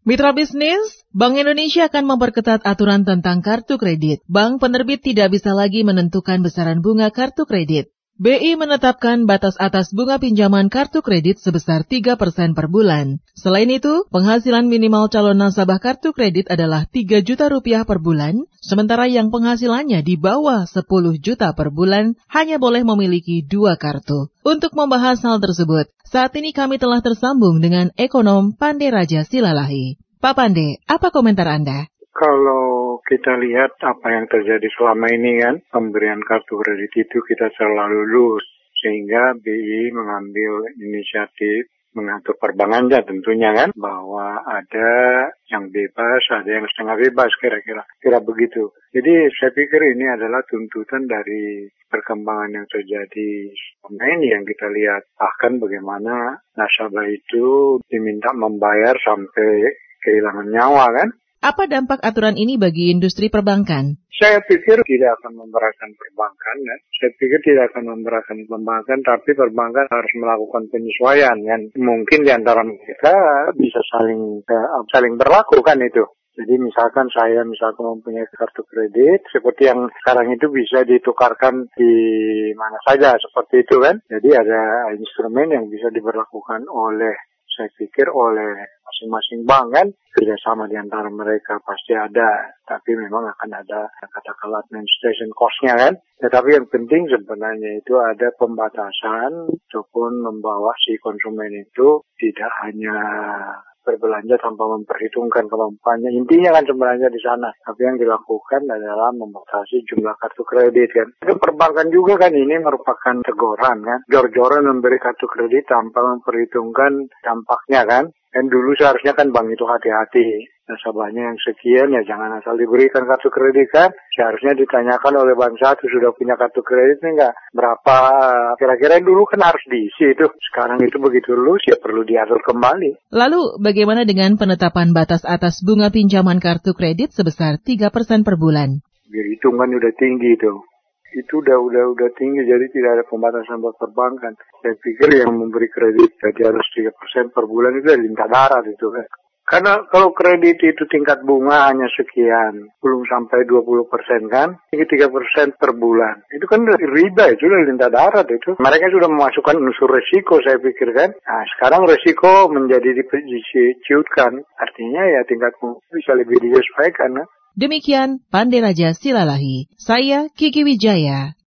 Mitra bisnis, Bank Indonesia akan memperketat aturan tentang kartu kredit. Bank penerbit tidak bisa lagi menentukan besaran bunga kartu kredit. BI menetapkan batas atas bunga pinjaman kartu kredit sebesar 3% per bulan. Selain itu, penghasilan minimal calon nasabah kartu kredit adalah 3 juta rupiah per bulan, sementara yang penghasilannya di bawah 10 juta per bulan hanya boleh memiliki dua kartu. Untuk membahas hal tersebut, saat ini kami telah tersambung dengan ekonom Pande Raja Silalahi. Pak Pande, apa komentar Anda? Kalau kita lihat apa yang terjadi selama ini kan, pemberian kartu kredit itu kita selalu lulus. Sehingga BI mengambil inisiatif mengatur perbankannya tentunya kan bahwa ada yang bebas, ada yang setengah bebas kira-kira. Kira begitu. Jadi saya pikir ini adalah tuntutan dari perkembangan yang terjadi selama ini yang kita lihat. Bahkan bagaimana nasabah itu diminta membayar sampai kehilangan nyawa kan. Apa dampak aturan ini bagi industri perbankan? Saya pikir tidak akan memberatkan perbankan. Ya. Saya pikir tidak akan memberatkan perbankan, tapi perbankan harus melakukan penyesuaian. Yang mungkin di antara mereka bisa saling uh, saling berlaku kan itu. Jadi misalkan saya misalkan mempunyai kartu kredit, seperti yang sekarang itu bisa ditukarkan di mana saja, seperti itu kan. Jadi ada instrumen yang bisa diberlakukan oleh saya pikir oleh masing-masing bank kan kerjasama di antara mereka pasti ada tapi memang akan ada katakanlah administration cost-nya kan tetapi yang penting sebenarnya itu ada pembatasan ataupun membawa si konsumen itu tidak hanya berbelanja tanpa memperhitungkan kemampuannya. Intinya kan sebenarnya di sana. Tapi yang dilakukan adalah membatasi jumlah kartu kredit kan. Itu perbankan juga kan ini merupakan teguran kan. Jor-joran memberi kartu kredit tanpa memperhitungkan dampaknya kan. Dan dulu seharusnya kan bank itu hati-hati. Nasabahnya yang sekian ya jangan asal diberikan kartu kredit kan. Seharusnya ditanyakan oleh bank satu sudah punya kartu kredit enggak berapa kira-kira dulu kan harus diisi itu. Sekarang itu begitu lulus ya perlu diatur kembali. Lalu bagaimana dengan penetapan batas atas bunga pinjaman kartu kredit sebesar 3% per bulan? Hitungan udah tinggi itu itu udah udah udah tinggi jadi tidak ada pembatasan buat perbankan. Saya pikir yang memberi kredit jadi harus tiga persen per bulan itu dari tingkat darat itu kan. Karena kalau kredit itu tingkat bunga hanya sekian, belum sampai 20 persen kan, ini 3 persen per bulan. Itu kan riba itu dari lintah darat itu. Mereka sudah memasukkan unsur resiko saya pikir kan. Nah sekarang resiko menjadi diciutkan. Artinya ya tingkat bunga bisa lebih disesuaikan. Kan? Demikian Pandey Raja Silalahi. Saya Kiki Wijaya.